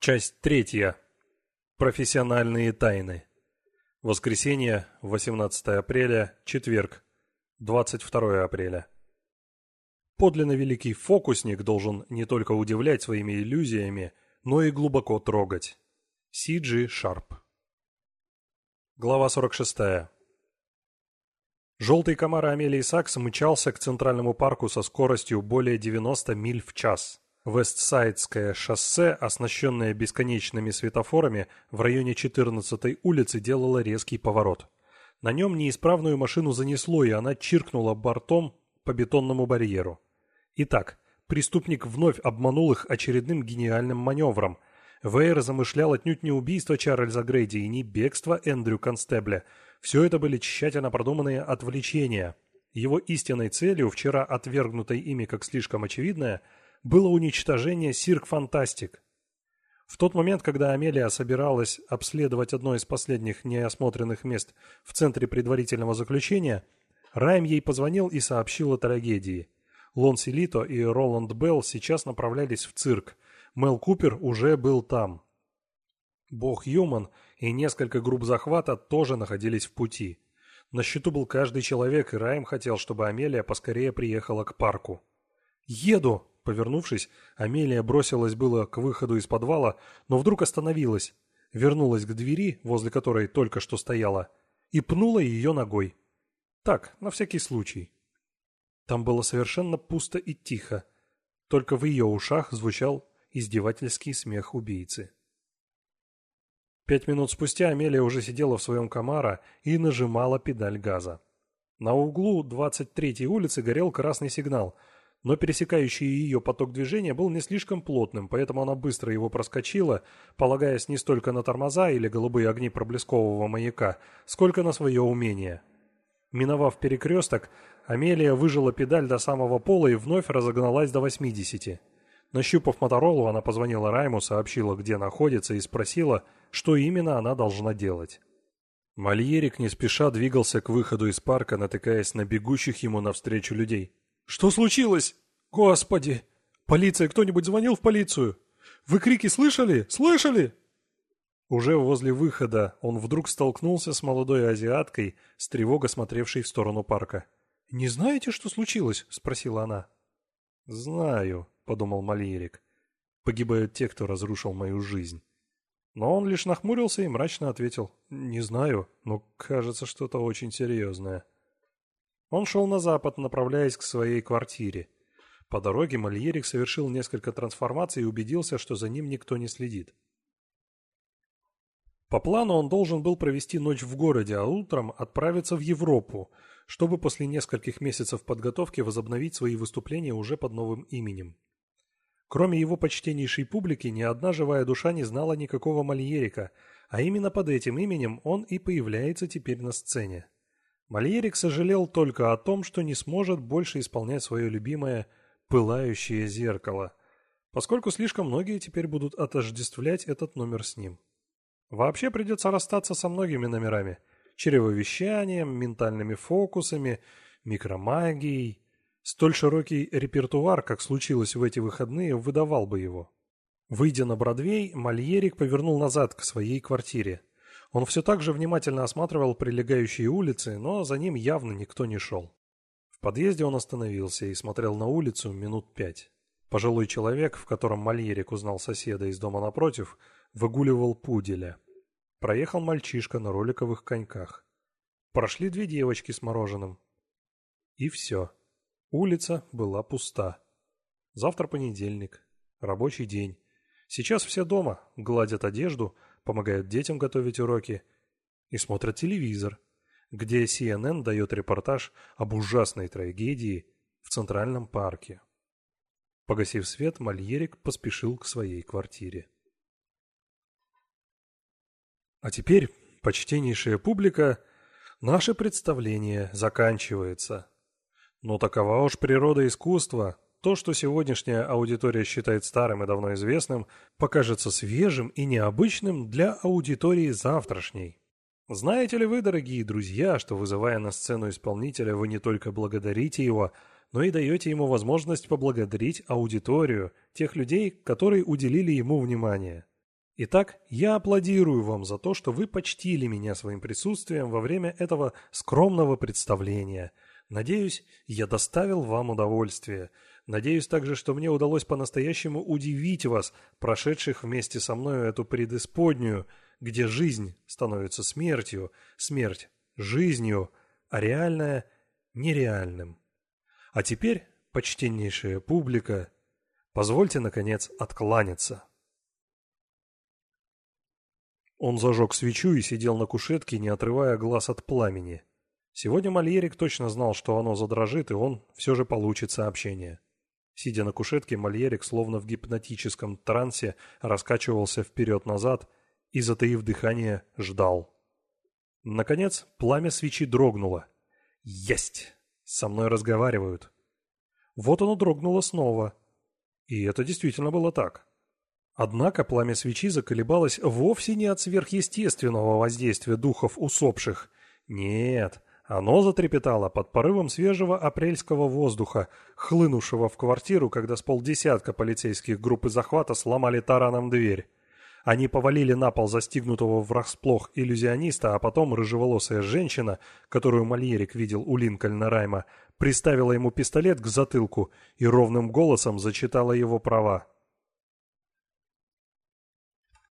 Часть третья. Профессиональные тайны. Воскресенье, 18 апреля, четверг, 22 апреля. Подлинно великий фокусник должен не только удивлять своими иллюзиями, но и глубоко трогать. Си Джи Шарп. Глава 46. Желтый комар Амелии Сакс мчался к Центральному парку со скоростью более 90 миль в час. Вестсайдское шоссе, оснащенное бесконечными светофорами, в районе 14-й улицы делало резкий поворот. На нем неисправную машину занесло, и она чиркнула бортом по бетонному барьеру. Итак, преступник вновь обманул их очередным гениальным маневром. Вейер замышлял отнюдь не убийство Чарльза Грейди и не бегство Эндрю Констебля – все это были тщательно продуманные отвлечения. Его истинной целью, вчера отвергнутой ими как слишком очевидное, было уничтожение Сирк Фантастик. В тот момент, когда Амелия собиралась обследовать одно из последних неосмотренных мест в центре предварительного заключения, Райм ей позвонил и сообщил о трагедии. Лонси Лито и Роланд Белл сейчас направлялись в цирк. Мел Купер уже был там. Бог Юман и несколько групп захвата тоже находились в пути. На счету был каждый человек, и Райм хотел, чтобы Амелия поскорее приехала к парку. «Еду!» Повернувшись, Амелия бросилась было к выходу из подвала, но вдруг остановилась, вернулась к двери, возле которой только что стояла, и пнула ее ногой. Так, на всякий случай. Там было совершенно пусто и тихо. Только в ее ушах звучал издевательский смех убийцы. Пять минут спустя Амелия уже сидела в своем комара и нажимала педаль газа. На углу 23-й улицы горел красный сигнал, но пересекающий ее поток движения был не слишком плотным, поэтому она быстро его проскочила, полагаясь не столько на тормоза или голубые огни проблескового маяка, сколько на свое умение. Миновав перекресток, Амелия выжила педаль до самого пола и вновь разогналась до 80. Нащупав Моторолу, она позвонила Райму, сообщила, где находится, и спросила – что именно она должна делать. Мальерик не спеша двигался к выходу из парка, натыкаясь на бегущих ему навстречу людей. «Что случилось? Господи! Полиция! Кто-нибудь звонил в полицию? Вы крики слышали? Слышали?» Уже возле выхода он вдруг столкнулся с молодой азиаткой, с тревогой смотревшей в сторону парка. «Не знаете, что случилось?» – спросила она. «Знаю», – подумал Мальерик. «Погибают те, кто разрушил мою жизнь». Но он лишь нахмурился и мрачно ответил «Не знаю, но кажется что-то очень серьезное». Он шел на запад, направляясь к своей квартире. По дороге Мальерик совершил несколько трансформаций и убедился, что за ним никто не следит. По плану он должен был провести ночь в городе, а утром отправиться в Европу, чтобы после нескольких месяцев подготовки возобновить свои выступления уже под новым именем. Кроме его почтеннейшей публики, ни одна живая душа не знала никакого Мальерика, а именно под этим именем он и появляется теперь на сцене. Мальерик сожалел только о том, что не сможет больше исполнять свое любимое «пылающее зеркало», поскольку слишком многие теперь будут отождествлять этот номер с ним. Вообще придется расстаться со многими номерами – чревовещанием, ментальными фокусами, микромагией – Столь широкий репертуар, как случилось в эти выходные, выдавал бы его. Выйдя на Бродвей, Мальерик повернул назад к своей квартире. Он все так же внимательно осматривал прилегающие улицы, но за ним явно никто не шел. В подъезде он остановился и смотрел на улицу минут пять. Пожилой человек, в котором Мальерик узнал соседа из дома напротив, выгуливал пуделя. Проехал мальчишка на роликовых коньках. Прошли две девочки с мороженым. И все. Улица была пуста. Завтра понедельник. Рабочий день. Сейчас все дома, гладят одежду, помогают детям готовить уроки и смотрят телевизор, где CNN дает репортаж об ужасной трагедии в Центральном парке. Погасив свет, Мальерик поспешил к своей квартире. А теперь, почтеннейшая публика, наше представление заканчивается. Но такова уж природа искусства. То, что сегодняшняя аудитория считает старым и давно известным, покажется свежим и необычным для аудитории завтрашней. Знаете ли вы, дорогие друзья, что вызывая на сцену исполнителя, вы не только благодарите его, но и даете ему возможность поблагодарить аудиторию, тех людей, которые уделили ему внимание. Итак, я аплодирую вам за то, что вы почтили меня своим присутствием во время этого скромного представления. Надеюсь, я доставил вам удовольствие. Надеюсь также, что мне удалось по-настоящему удивить вас, прошедших вместе со мною эту предисподнюю, где жизнь становится смертью, смерть – жизнью, а реальное – нереальным. А теперь, почтеннейшая публика, позвольте, наконец, откланяться. Он зажег свечу и сидел на кушетке, не отрывая глаз от пламени. Сегодня Мальерик точно знал, что оно задрожит, и он все же получит сообщение. Сидя на кушетке, Мальерик, словно в гипнотическом трансе, раскачивался вперед-назад и, затаив дыхание, ждал. Наконец, пламя свечи дрогнуло. «Есть! Со мной разговаривают!» Вот оно дрогнуло снова. И это действительно было так. Однако пламя свечи заколебалось вовсе не от сверхъестественного воздействия духов усопших. Нет, оно затрепетало под порывом свежего апрельского воздуха, хлынувшего в квартиру, когда с полдесятка полицейских группы захвата сломали тараном дверь. Они повалили на пол застигнутого врасплох иллюзиониста, а потом рыжеволосая женщина, которую Мальерик видел у Линкольна Райма, приставила ему пистолет к затылку и ровным голосом зачитала его права.